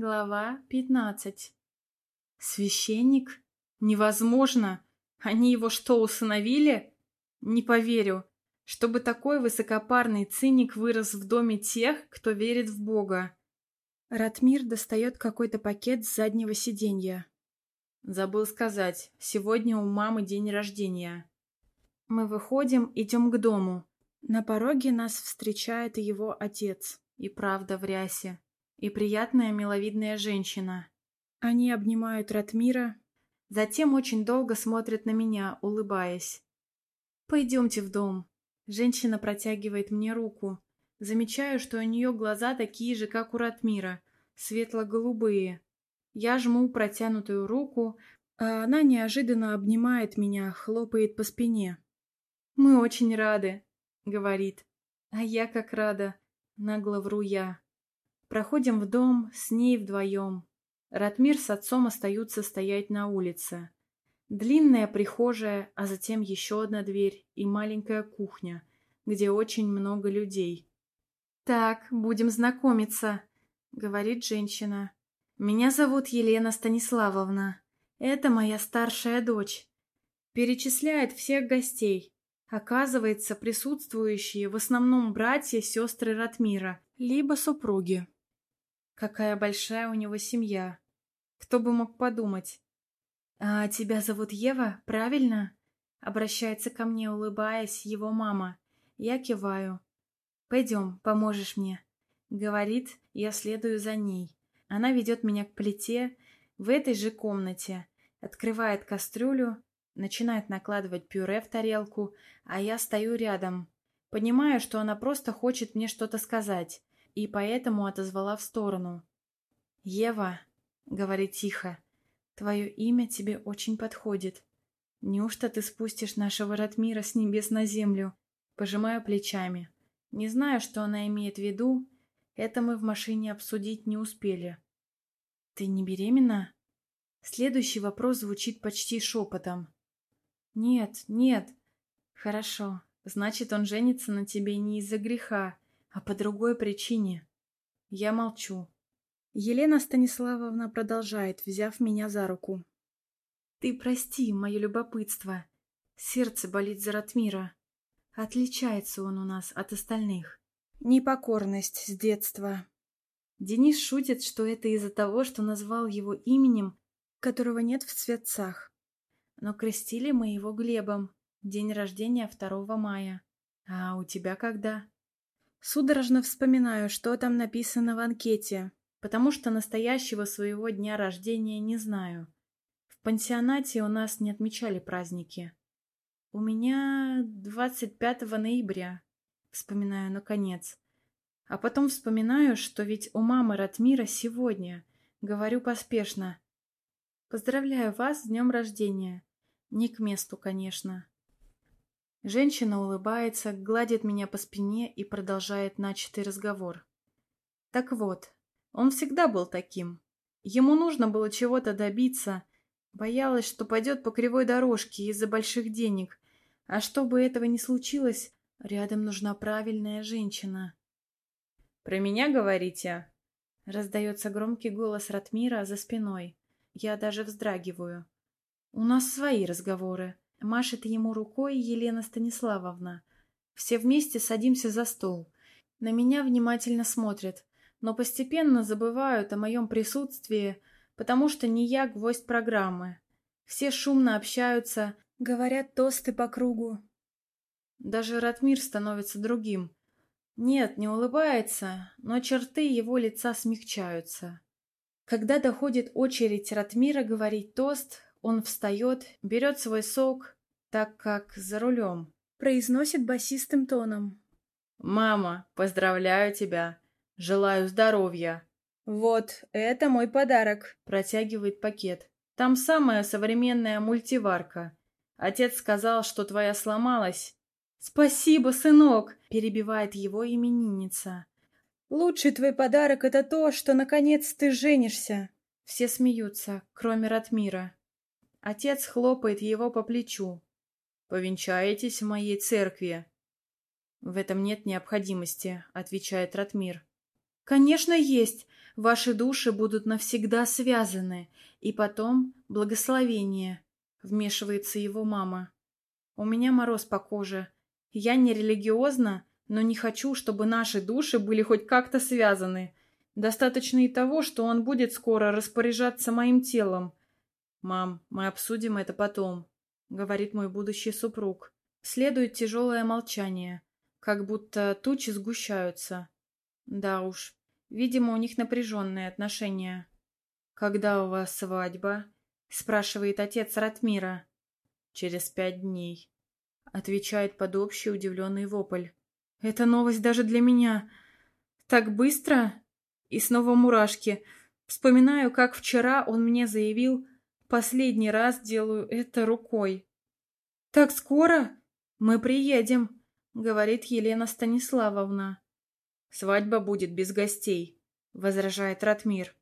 Глава 15 Священник? Невозможно! Они его что, усыновили? Не поверю, чтобы такой высокопарный циник вырос в доме тех, кто верит в Бога. Ратмир достает какой-то пакет с заднего сиденья. Забыл сказать, сегодня у мамы день рождения. Мы выходим, идем к дому. На пороге нас встречает его отец. И правда в рясе. И приятная миловидная женщина. Они обнимают Ратмира, затем очень долго смотрят на меня, улыбаясь. «Пойдемте в дом». Женщина протягивает мне руку. Замечаю, что у нее глаза такие же, как у Ратмира, светло-голубые. Я жму протянутую руку, а она неожиданно обнимает меня, хлопает по спине. «Мы очень рады», — говорит. «А я как рада», — нагло вру я. Проходим в дом, с ней вдвоем. Ратмир с отцом остаются стоять на улице. Длинная прихожая, а затем еще одна дверь и маленькая кухня, где очень много людей. «Так, будем знакомиться», — говорит женщина. «Меня зовут Елена Станиславовна. Это моя старшая дочь». Перечисляет всех гостей. Оказывается, присутствующие в основном братья, сестры Ратмира, либо супруги. Какая большая у него семья. Кто бы мог подумать. «А тебя зовут Ева, правильно?» Обращается ко мне, улыбаясь, его мама. Я киваю. «Пойдем, поможешь мне», — говорит, я следую за ней. Она ведет меня к плите в этой же комнате, открывает кастрюлю, начинает накладывать пюре в тарелку, а я стою рядом. Понимаю, что она просто хочет мне что-то сказать, и поэтому отозвала в сторону. «Ева», — говорит тихо, — «твое имя тебе очень подходит. Неужто ты спустишь нашего Ратмира с небес на землю?» Пожимаю плечами. Не знаю, что она имеет в виду, это мы в машине обсудить не успели. «Ты не беременна?» Следующий вопрос звучит почти шепотом. «Нет, нет». «Хорошо. Значит, он женится на тебе не из-за греха, а по другой причине. Я молчу. Елена Станиславовна продолжает, взяв меня за руку. Ты прости мое любопытство. Сердце болит за Ратмира. Отличается он у нас от остальных. Непокорность с детства. Денис шутит, что это из-за того, что назвал его именем, которого нет в цветцах. Но крестили мы его Глебом. День рождения 2 мая. А у тебя когда? Судорожно вспоминаю, что там написано в анкете, потому что настоящего своего дня рождения не знаю. В пансионате у нас не отмечали праздники. У меня 25 ноября, вспоминаю наконец. А потом вспоминаю, что ведь у мамы Ратмира сегодня. Говорю поспешно. Поздравляю вас с днем рождения. Не к месту, конечно. Женщина улыбается, гладит меня по спине и продолжает начатый разговор. Так вот, он всегда был таким. Ему нужно было чего-то добиться. Боялась, что пойдет по кривой дорожке из-за больших денег. А чтобы этого не случилось, рядом нужна правильная женщина. «Про меня говорите?» Раздается громкий голос Ратмира за спиной. Я даже вздрагиваю. «У нас свои разговоры. Машет ему рукой Елена Станиславовна. Все вместе садимся за стол. На меня внимательно смотрят, но постепенно забывают о моем присутствии, потому что не я гвоздь программы. Все шумно общаются, говорят тосты по кругу. Даже Ратмир становится другим. Нет, не улыбается, но черты его лица смягчаются. Когда доходит очередь Ратмира говорить тост, он встает, берет свой сок, так как за рулем. Произносит басистым тоном. «Мама, поздравляю тебя. Желаю здоровья». «Вот, это мой подарок», — протягивает пакет. «Там самая современная мультиварка. Отец сказал, что твоя сломалась». «Спасибо, сынок», — перебивает его именинница. «Лучший твой подарок — это то, что, наконец, ты женишься». Все смеются, кроме Ратмира. Отец хлопает его по плечу. «Повенчаетесь в моей церкви?» «В этом нет необходимости», — отвечает Ратмир. «Конечно есть. Ваши души будут навсегда связаны, и потом благословение, вмешивается его мама. У меня мороз по коже. Я не религиозна, но не хочу, чтобы наши души были хоть как-то связаны. Достаточно и того, что он будет скоро распоряжаться моим телом. «Мам, мы обсудим это потом», — говорит мой будущий супруг. Следует тяжелое молчание, как будто тучи сгущаются. Да уж, видимо, у них напряженные отношения. «Когда у вас свадьба?» — спрашивает отец Ратмира. «Через пять дней», — отвечает под общий удивленный вопль. «Это новость даже для меня. Так быстро?» И снова мурашки. Вспоминаю, как вчера он мне заявил, последний раз делаю это рукой. «Так скоро? Мы приедем», — говорит Елена Станиславовна. «Свадьба будет без гостей», — возражает Ратмир.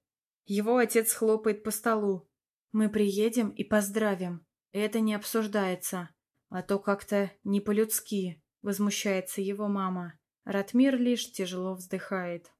Его отец хлопает по столу. «Мы приедем и поздравим. Это не обсуждается. А то как-то не по-людски», — возмущается его мама. Ратмир лишь тяжело вздыхает.